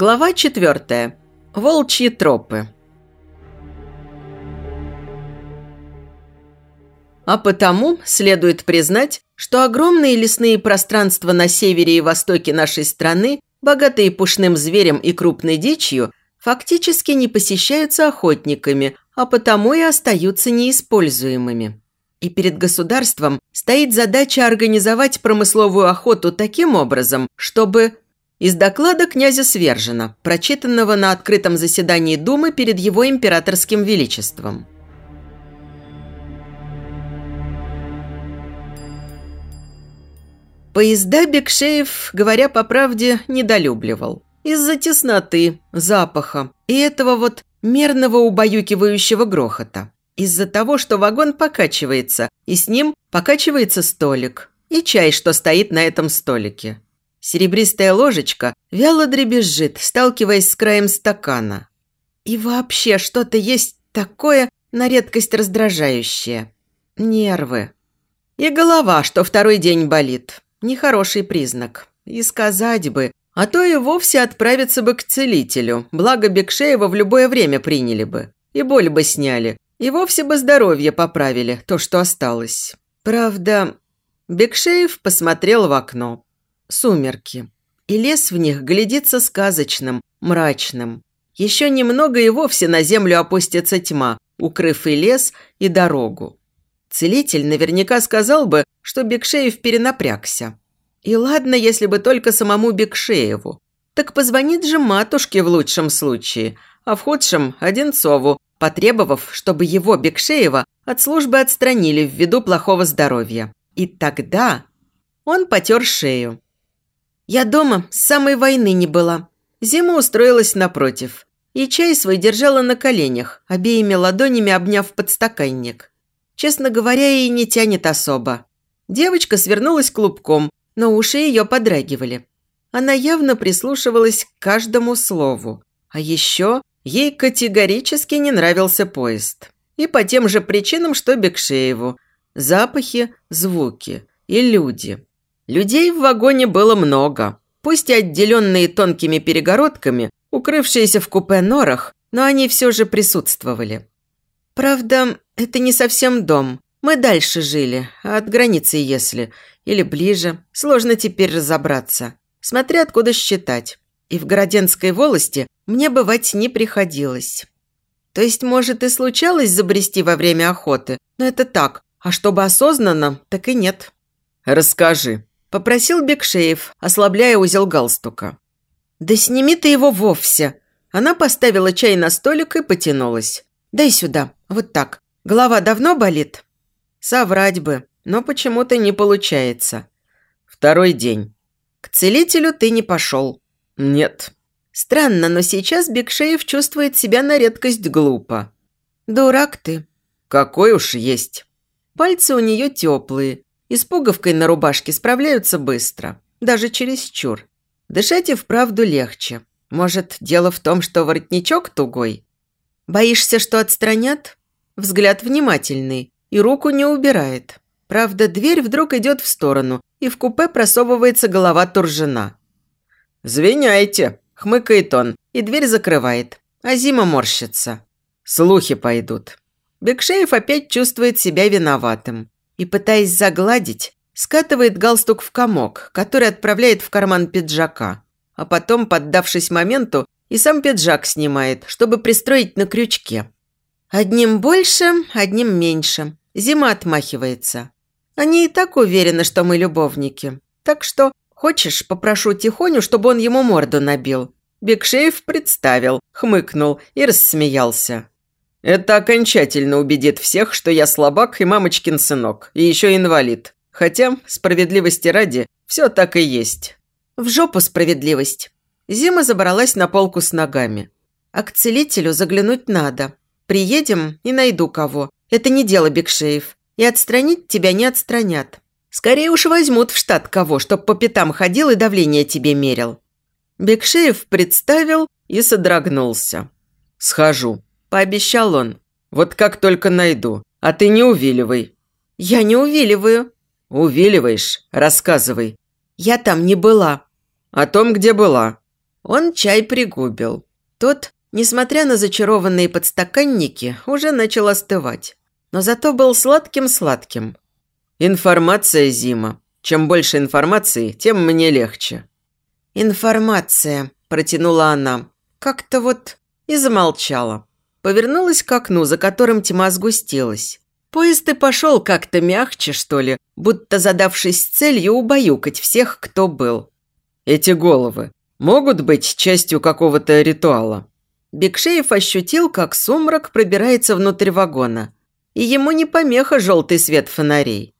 Глава четвертая. Волчьи тропы. А потому следует признать, что огромные лесные пространства на севере и востоке нашей страны, богатые пушным зверем и крупной дичью, фактически не посещаются охотниками, а потому и остаются неиспользуемыми. И перед государством стоит задача организовать промысловую охоту таким образом, чтобы из доклада князя Свержена, прочитанного на открытом заседании Думы перед его императорским величеством. Поезда Бекшеев, говоря по правде, недолюбливал. Из-за тесноты, запаха и этого вот мерного убаюкивающего грохота. Из-за того, что вагон покачивается, и с ним покачивается столик. И чай, что стоит на этом столике. Серебристая ложечка вяло дребезжит, сталкиваясь с краем стакана. И вообще что-то есть такое на редкость раздражающее. Нервы. И голова, что второй день болит. Нехороший признак. И сказать бы, а то и вовсе отправиться бы к целителю, благо Бекшеева в любое время приняли бы. И боль бы сняли, и вовсе бы здоровье поправили, то, что осталось. Правда, Бекшеев посмотрел в окно. Сумерки. И лес в них глядится сказочным, мрачным. Еще немного и вовсе на землю опустится тьма, укрыв и лес, и дорогу. Целитель наверняка сказал бы, что Бекшеев перенапрягся. И ладно, если бы только самому Бекшееву. Так позвонит же матушке в лучшем случае, а в худшем – Одинцову, потребовав, чтобы его, Бекшеева, от службы отстранили ввиду плохого здоровья. И тогда он потер шею. Я дома с самой войны не была. Зима устроилась напротив. И чай свой держала на коленях, обеими ладонями обняв подстаканник. Честно говоря, и не тянет особо. Девочка свернулась клубком, но уши ее подрагивали. Она явно прислушивалась к каждому слову. А еще ей категорически не нравился поезд. И по тем же причинам, что Бекшееву. Запахи, звуки и люди. Людей в вагоне было много, пусть и отделенные тонкими перегородками, укрывшиеся в купе норах, но они все же присутствовали. Правда, это не совсем дом. Мы дальше жили, от границы если, или ближе, сложно теперь разобраться. Смотря откуда считать. И в Городенской волости мне бывать не приходилось. То есть, может, и случалось забрести во время охоты, но это так, а чтобы осознанно, так и нет. «Расскажи», Попросил Бекшеев, ослабляя узел галстука. «Да сними ты его вовсе!» Она поставила чай на столик и потянулась. «Дай сюда, вот так. Голова давно болит?» «Соврать бы, но почему-то не получается». «Второй день». «К целителю ты не пошел». «Нет». «Странно, но сейчас Бекшеев чувствует себя на редкость глупо». «Дурак ты». «Какой уж есть». Пальцы у нее теплые, и с пуговкой на рубашке справляются быстро, даже чересчур. Дышать и вправду легче. Может, дело в том, что воротничок тугой? Боишься, что отстранят? Взгляд внимательный и руку не убирает. Правда, дверь вдруг идет в сторону, и в купе просовывается голова Туржина. «Звеняйте!» – хмыкает он, и дверь закрывает. А Зима морщится. Слухи пойдут. Бекшеев опять чувствует себя виноватым и, пытаясь загладить, скатывает галстук в комок, который отправляет в карман пиджака, а потом, поддавшись моменту, и сам пиджак снимает, чтобы пристроить на крючке. Одним больше, одним меньше. Зима отмахивается. Они и так уверены, что мы любовники. Так что, хочешь, попрошу Тихоню, чтобы он ему морду набил. Бекшеев представил, хмыкнул и рассмеялся. Это окончательно убедит всех, что я слабак и мамочкин сынок, и еще инвалид. Хотя, справедливости ради, все так и есть. В жопу справедливость. Зима забралась на полку с ногами. А к целителю заглянуть надо. Приедем и найду кого. Это не дело Бекшеев. И отстранить тебя не отстранят. Скорее уж возьмут в штат кого, чтоб по пятам ходил и давление тебе мерил. Бекшеев представил и содрогнулся. «Схожу», пообещал он. «Вот как только найду. А ты не увиливай». «Я не увиливаю». «Увиливаешь? Рассказывай». «Я там не была». «О том, где была». Он чай пригубил. Тот, несмотря на зачарованные подстаканники, уже начал остывать. Но зато был сладким-сладким. «Информация, Зима. Чем больше информации, тем мне легче». «Информация», – протянула она. Как-то вот и замолчала. Повернулась к окну, за которым тьма сгустилась. Поезд и пошел как-то мягче, что ли, будто задавшись целью убаюкать всех, кто был. Эти головы могут быть частью какого-то ритуала? Бекшеев ощутил, как сумрак пробирается внутрь вагона. И ему не помеха желтый свет фонарей.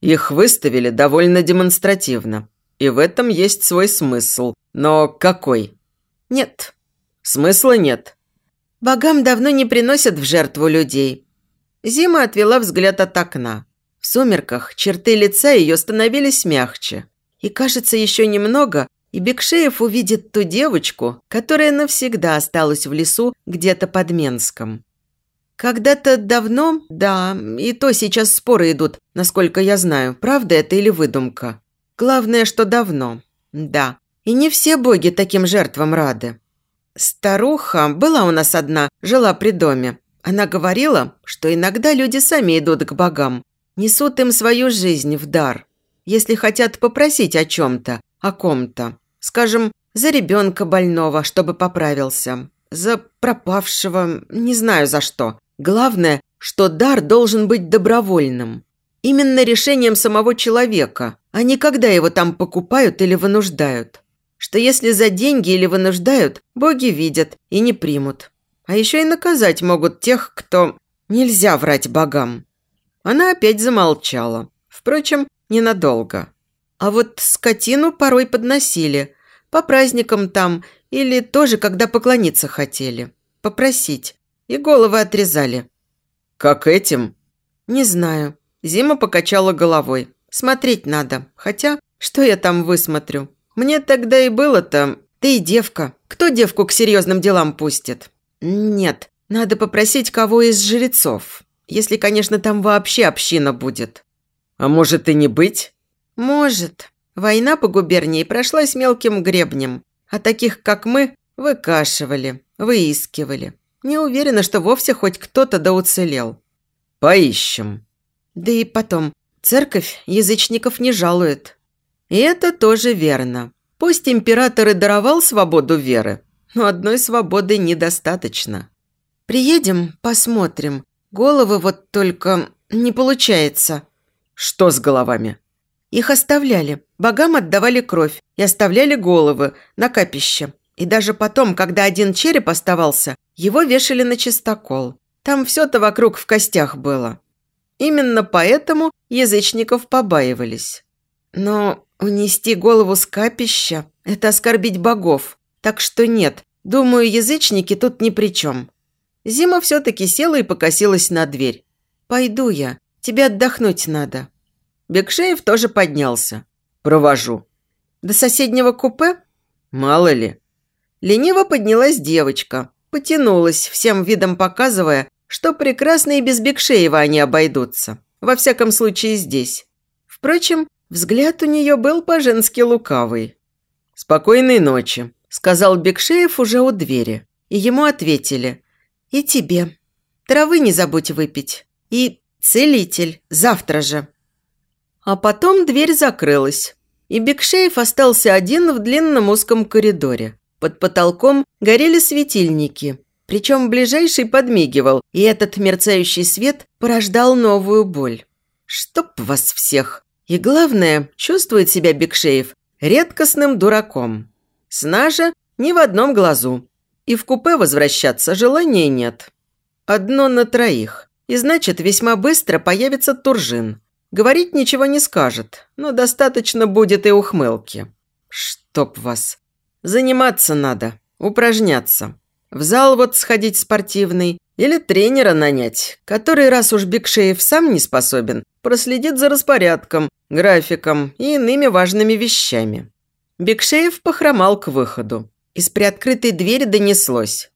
Их выставили довольно демонстративно. И в этом есть свой смысл. Но какой? Нет. Смысла нет. Богам давно не приносят в жертву людей. Зима отвела взгляд от окна. В сумерках черты лица ее становились мягче. И кажется, еще немного, и Бекшеев увидит ту девочку, которая навсегда осталась в лесу где-то под Менском. Когда-то давно, да, и то сейчас споры идут, насколько я знаю, правда это или выдумка. Главное, что давно, да. И не все боги таким жертвам рады. Старуха, была у нас одна, жила при доме. Она говорила, что иногда люди сами идут к богам, несут им свою жизнь в дар. Если хотят попросить о чем-то, о ком-то. Скажем, за ребенка больного, чтобы поправился. За пропавшего, не знаю за что. Главное, что дар должен быть добровольным. Именно решением самого человека, а не когда его там покупают или вынуждают что если за деньги или вынуждают, боги видят и не примут. А еще и наказать могут тех, кто... Нельзя врать богам. Она опять замолчала. Впрочем, ненадолго. А вот скотину порой подносили. По праздникам там или тоже, когда поклониться хотели. Попросить. И головы отрезали. «Как этим?» «Не знаю». Зима покачала головой. «Смотреть надо. Хотя, что я там высмотрю? Мне тогда и было-то... Ты девка. Кто девку к серьезным делам пустит? Нет, надо попросить кого из жрецов. Если, конечно, там вообще община будет. А может и не быть? Может. Война по губернии прошлась мелким гребнем. А таких, как мы, выкашивали, выискивали. Не уверена, что вовсе хоть кто-то да уцелел. Поищем. Да и потом, церковь язычников не жалует. И это тоже верно. Пусть император и даровал свободу веры, но одной свободы недостаточно. Приедем, посмотрим. Головы вот только не получается. Что с головами? Их оставляли. Богам отдавали кровь и оставляли головы на капище. И даже потом, когда один череп оставался, его вешали на чистокол. Там все-то вокруг в костях было. Именно поэтому язычников побаивались. Но Унести голову с капища – это оскорбить богов. Так что нет, думаю, язычники тут ни при чем. Зима все-таки села и покосилась на дверь. «Пойду я. Тебе отдохнуть надо». Бекшеев тоже поднялся. «Провожу». «До соседнего купе?» «Мало ли». Лениво поднялась девочка. Потянулась, всем видом показывая, что прекрасно и без Бекшеева они обойдутся. Во всяком случае здесь. Впрочем, Взгляд у нее был по-женски лукавый. «Спокойной ночи», – сказал Бекшеев уже у двери. И ему ответили. «И тебе. Травы не забудь выпить. И целитель. Завтра же». А потом дверь закрылась. И Бекшеев остался один в длинном узком коридоре. Под потолком горели светильники. Причем ближайший подмигивал, и этот мерцающий свет порождал новую боль. «Чтоб вас всех!» И главное, чувствует себя Бекшеев редкостным дураком. Сна же ни в одном глазу. И в купе возвращаться желания нет. Одно на троих. И значит, весьма быстро появится Туржин. Говорить ничего не скажет, но достаточно будет и ухмылки. Чтоб вас. Заниматься надо, упражняться. В зал вот сходить спортивный или тренера нанять, который, раз уж Бекшеев сам не способен, проследит за распорядком, графиком и иными важными вещами. Бекшеев похромал к выходу. Из приоткрытой двери донеслось.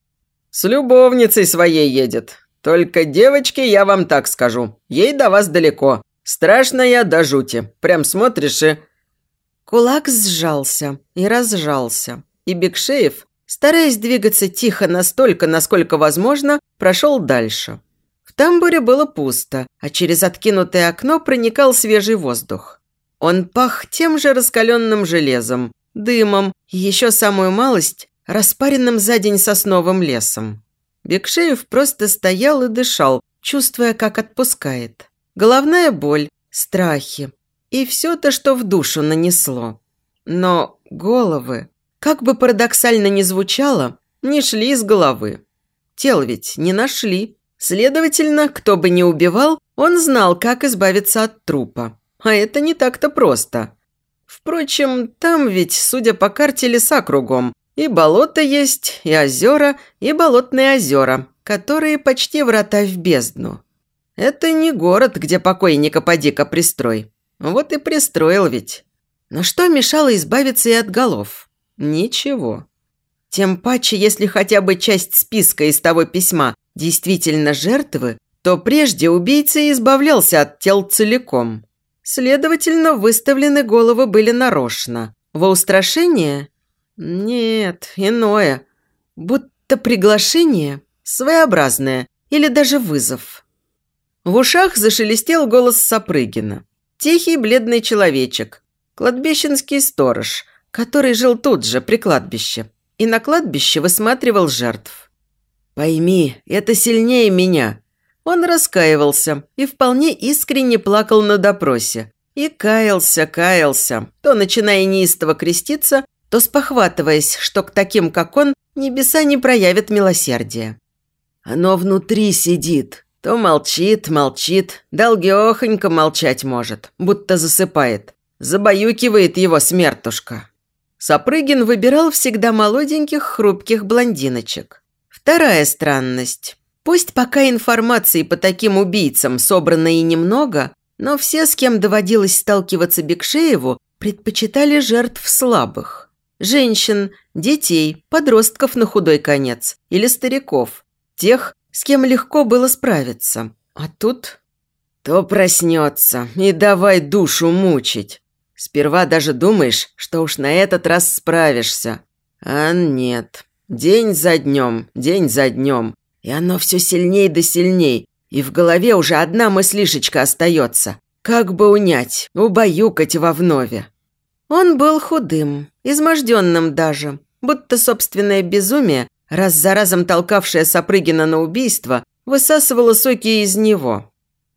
«С любовницей своей едет. Только девочки, я вам так скажу, ей до вас далеко. Страшная до жути. Прям смотришь и...» Кулак сжался и разжался. и Бекшеев, стараясь двигаться тихо настолько, насколько возможно, прошел дальше. Тамбуре было пусто, а через откинутое окно проникал свежий воздух. Он пах тем же раскаленным железом, дымом и еще самую малость распаренным за день сосновым лесом. Бекшеев просто стоял и дышал, чувствуя, как отпускает. Головная боль, страхи и все то, что в душу нанесло. Но головы, как бы парадоксально ни звучало, не шли из головы. Тел ведь не нашли. Следовательно, кто бы ни убивал, он знал, как избавиться от трупа. А это не так-то просто. Впрочем, там ведь, судя по карте, леса кругом. И болото есть, и озера, и болотные озера, которые почти врата в бездну. Это не город, где покойника поди-ка пристрой. Вот и пристроил ведь. Но что мешало избавиться и от голов? Ничего. Тем паче, если хотя бы часть списка из того письма действительно жертвы, то прежде убийца избавлялся от тел целиком. Следовательно, выставлены головы были нарочно. Во устрашение? Нет, иное. Будто приглашение своеобразное или даже вызов. В ушах зашелестел голос Сапрыгина. Тихий бледный человечек, кладбищенский сторож, который жил тут же, при кладбище, и на кладбище высматривал жертв. «Пойми, это сильнее меня», он раскаивался и вполне искренне плакал на допросе. И каялся, каялся, то начиная неистово креститься, то спохватываясь, что к таким, как он, небеса не проявят милосердия. Оно внутри сидит, то молчит, молчит, долгехонько молчать может, будто засыпает. Забаюкивает его смертушка. Сапрыгин выбирал всегда молоденьких, хрупких блондиночек. Вторая странность. Пусть пока информации по таким убийцам собрано и немного, но все, с кем доводилось сталкиваться Бекшееву, предпочитали жертв слабых. Женщин, детей, подростков на худой конец или стариков. Тех, с кем легко было справиться. А тут... То проснется и давай душу мучить. Сперва даже думаешь, что уж на этот раз справишься. А нет. День за днем, день за днем. И оно все сильней да сильней, и в голове уже одна мыслишечка остается. Как бы унять, убаюкать во вновь. Он был худым, изможденным даже, будто собственное безумие, раз за разом толкавшее Сапрыгина на убийство, высасывало соки из него.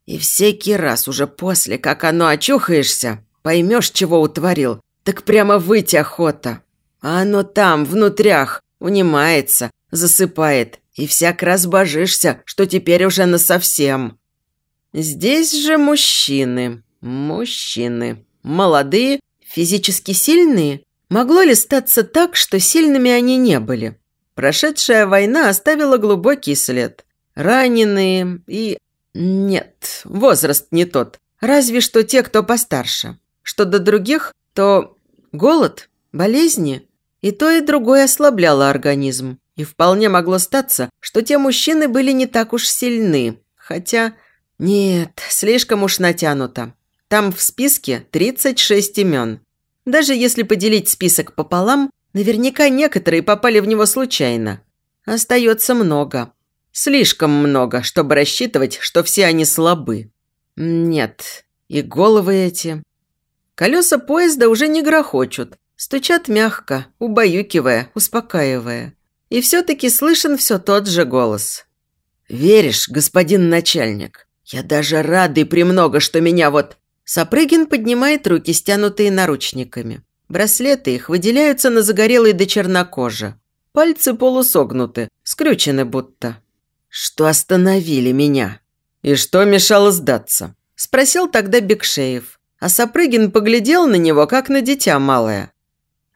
И всякий раз уже после, как оно очухаешься, поймешь, чего утворил, так прямо выть охота. А оно там, внутрях, унимается, засыпает и всяк раз божишься, что теперь уже насовсем. Здесь же мужчины, мужчины, молодые, физически сильные. Могло ли статься так, что сильными они не были? Прошедшая война оставила глубокий след. Раненые и... Нет, возраст не тот. Разве что те, кто постарше. Что до других, то голод, болезни. И то, и другое ослабляло организм. И вполне могло статься, что те мужчины были не так уж сильны. Хотя... Нет, слишком уж натянуто. Там в списке 36 имен. Даже если поделить список пополам, наверняка некоторые попали в него случайно. Остается много. Слишком много, чтобы рассчитывать, что все они слабы. Нет, и головы эти... Колеса поезда уже не грохочут, стучат мягко, убаюкивая, успокаивая. И все-таки слышен все тот же голос. «Веришь, господин начальник? Я даже рад и премного, что меня вот...» Сапрыгин поднимает руки, стянутые наручниками. Браслеты их выделяются на загорелой до чернокожи. Пальцы полусогнуты, скрючены будто. «Что остановили меня?» «И что мешало сдаться?» Спросил тогда Бекшеев. А Сапрыгин поглядел на него, как на дитя малое.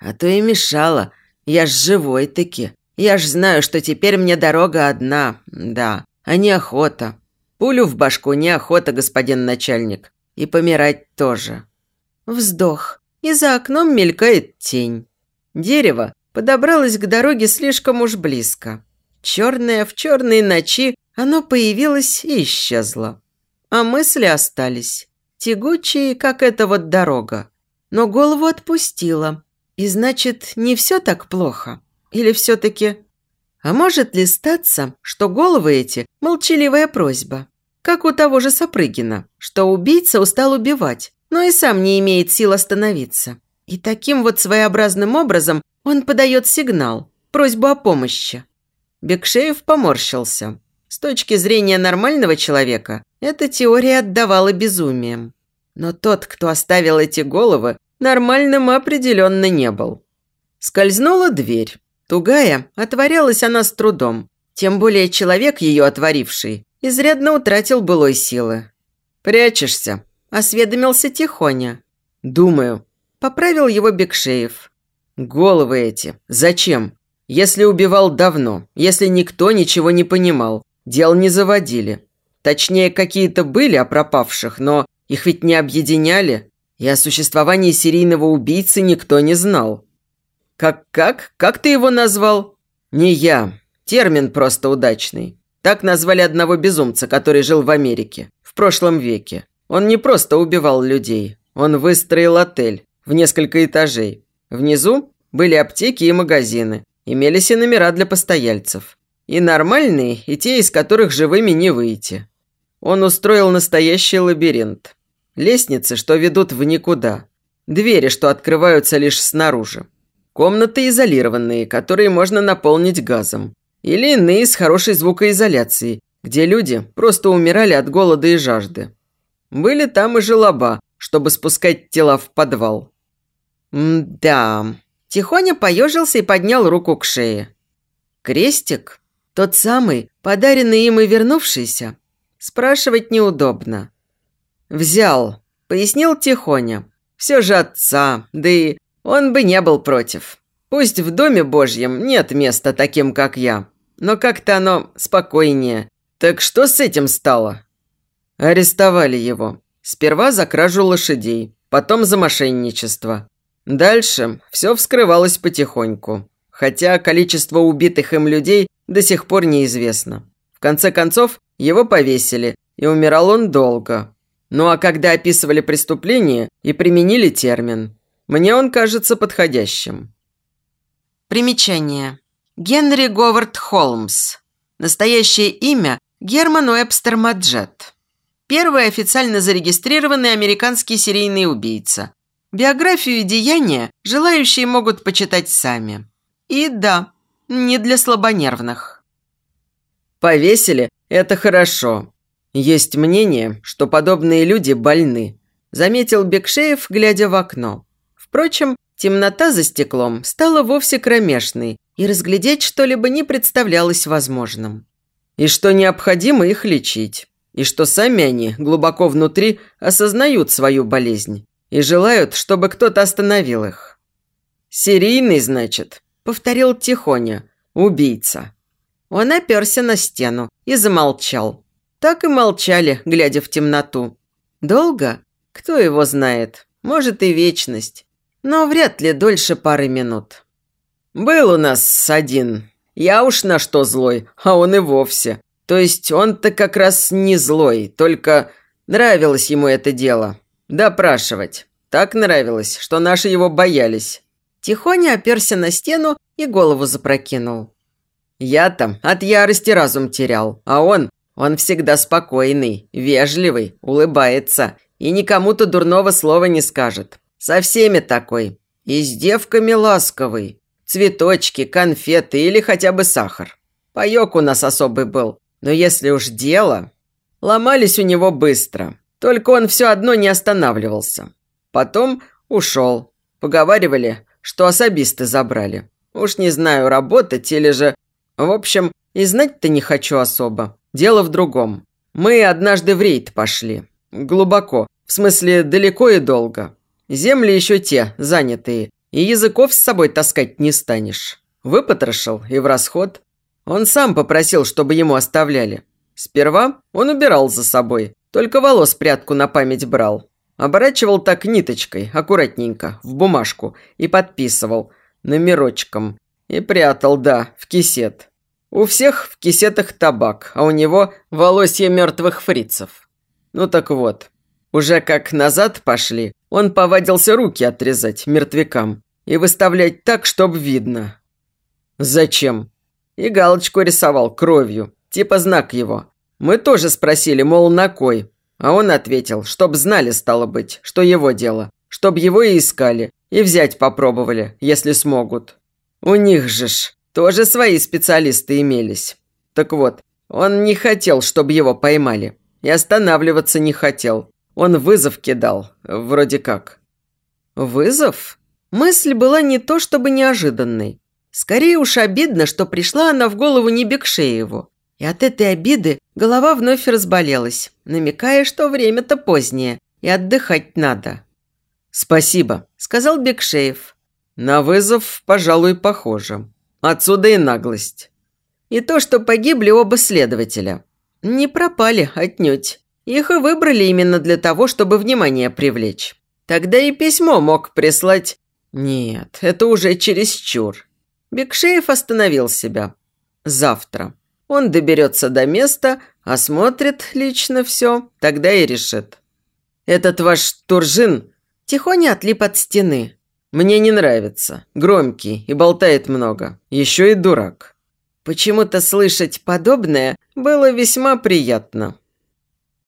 «А то и мешало. Я ж живой-таки. Я ж знаю, что теперь мне дорога одна, да, а не охота. Пулю в башку не охота, господин начальник. И помирать тоже. Вздох. И за окном мелькает тень. Дерево подобралось к дороге слишком уж близко. Черное в черной ночи оно появилось и исчезло. А мысли остались. Тягучие, как эта вот дорога. Но голову отпустила. И значит, не все так плохо? Или все-таки... А может ли статься, что головы эти – молчаливая просьба? Как у того же Сапрыгина, что убийца устал убивать, но и сам не имеет сил остановиться. И таким вот своеобразным образом он подает сигнал, просьбу о помощи. Бекшеев поморщился. С точки зрения нормального человека, эта теория отдавала безумием. Но тот, кто оставил эти головы, нормальным определенно не был. Скользнула дверь. Тугая, отворялась она с трудом. Тем более человек, ее отворивший, изрядно утратил былой силы. «Прячешься?» – осведомился Тихоня. «Думаю». Поправил его Бекшеев. «Головы эти. Зачем? Если убивал давно, если никто ничего не понимал, дел не заводили. Точнее, какие-то были о пропавших, но их ведь не объединяли, и о существовании серийного убийцы никто не знал. Как-как? Как ты его назвал? Не я. Термин просто удачный. Так назвали одного безумца, который жил в Америке в прошлом веке. Он не просто убивал людей. Он выстроил отель в несколько этажей. Внизу были аптеки и магазины. Имелись и номера для постояльцев. И нормальные, и те, из которых живыми не выйти. Он устроил настоящий лабиринт. Лестницы, что ведут в никуда. Двери, что открываются лишь снаружи. Комнаты изолированные, которые можно наполнить газом. Или иные с хорошей звукоизоляцией, где люди просто умирали от голода и жажды. Были там и желоба, чтобы спускать тела в подвал. «Да...» Тихоня поежился и поднял руку к шее. «Крестик? Тот самый, подаренный им и вернувшийся?» Спрашивать неудобно. «Взял», – пояснил Тихоня. «Все же отца, да и он бы не был против. Пусть в Доме Божьем нет места таким, как я, но как-то оно спокойнее. Так что с этим стало?» Арестовали его. Сперва за кражу лошадей, потом за мошенничество. Дальше все вскрывалось потихоньку. Хотя количество убитых им людей до сих пор неизвестно. В конце концов, его повесили, и умирал он долго. Ну а когда описывали преступление и применили термин, мне он кажется подходящим. Примечание. Генри Говард Холмс. Настоящее имя – Герман Уэбстер Маджет. Первый официально зарегистрированный американский серийный убийца. Биографию и деяния желающие могут почитать сами. И да, не для слабонервных. Повесили – это хорошо. Есть мнение, что подобные люди больны, заметил Бекшеев, глядя в окно. Впрочем, темнота за стеклом стала вовсе кромешной, и разглядеть что-либо не представлялось возможным. И что необходимо их лечить, и что сами они глубоко внутри осознают свою болезнь и желают, чтобы кто-то остановил их. «Серийный, значит», – повторил Тихоня, – «убийца». Он оперся на стену и замолчал. Так и молчали, глядя в темноту. Долго? Кто его знает? Может и вечность. Но вряд ли дольше пары минут. Был у нас один. Я уж на что злой, а он и вовсе. То есть он-то как раз не злой, только нравилось ему это дело. Допрашивать. Так нравилось, что наши его боялись. Тихоня оперся на стену и голову запрокинул. Я там от ярости разум терял, а он, он всегда спокойный, вежливый, улыбается и никому-то дурного слова не скажет. Со всеми такой. И с девками ласковый. Цветочки, конфеты или хотя бы сахар. Паёк у нас особый был. Но если уж дело... Ломались у него быстро. Только он все одно не останавливался. Потом ушел. Поговаривали, что особисты забрали. Уж не знаю, работать или же в общем, и знать-то не хочу особо. Дело в другом. Мы однажды в рейд пошли. Глубоко. В смысле, далеко и долго. Земли еще те, занятые. И языков с собой таскать не станешь. Выпотрошил и в расход. Он сам попросил, чтобы ему оставляли. Сперва он убирал за собой. Только волос прядку на память брал. Оборачивал так ниточкой, аккуратненько, в бумажку. И подписывал. Номерочком. И прятал, да, в кисет. У всех в кисетах табак, а у него волосья мертвых фрицев. Ну так вот, уже как назад пошли, он повадился руки отрезать мертвякам. и выставлять так, чтоб видно». «Зачем?» И галочку рисовал кровью, типа знак его. Мы тоже спросили, мол, на кой. А он ответил, чтоб знали, стало быть, что его дело. Чтоб его и искали, и взять попробовали, если смогут. У них же ж тоже свои специалисты имелись. Так вот, он не хотел, чтобы его поймали. И останавливаться не хотел. Он вызов кидал, вроде как. Вызов? Мысль была не то чтобы неожиданной. Скорее уж обидно, что пришла она в голову не Бекшееву. И от этой обиды голова вновь разболелась, намекая, что время-то позднее, и отдыхать надо. «Спасибо», – сказал Бекшеев. «На вызов, пожалуй, похоже. Отсюда и наглость. И то, что погибли оба следователя. Не пропали отнюдь. Их и выбрали именно для того, чтобы внимание привлечь. Тогда и письмо мог прислать... Нет, это уже чересчур. Бекшеев остановил себя. Завтра. Он доберется до места, осмотрит лично все, тогда и решит. «Этот ваш Туржин...» Тихоня отлип от стены. «Мне не нравится. Громкий и болтает много. Еще и дурак». Почему-то слышать подобное было весьма приятно.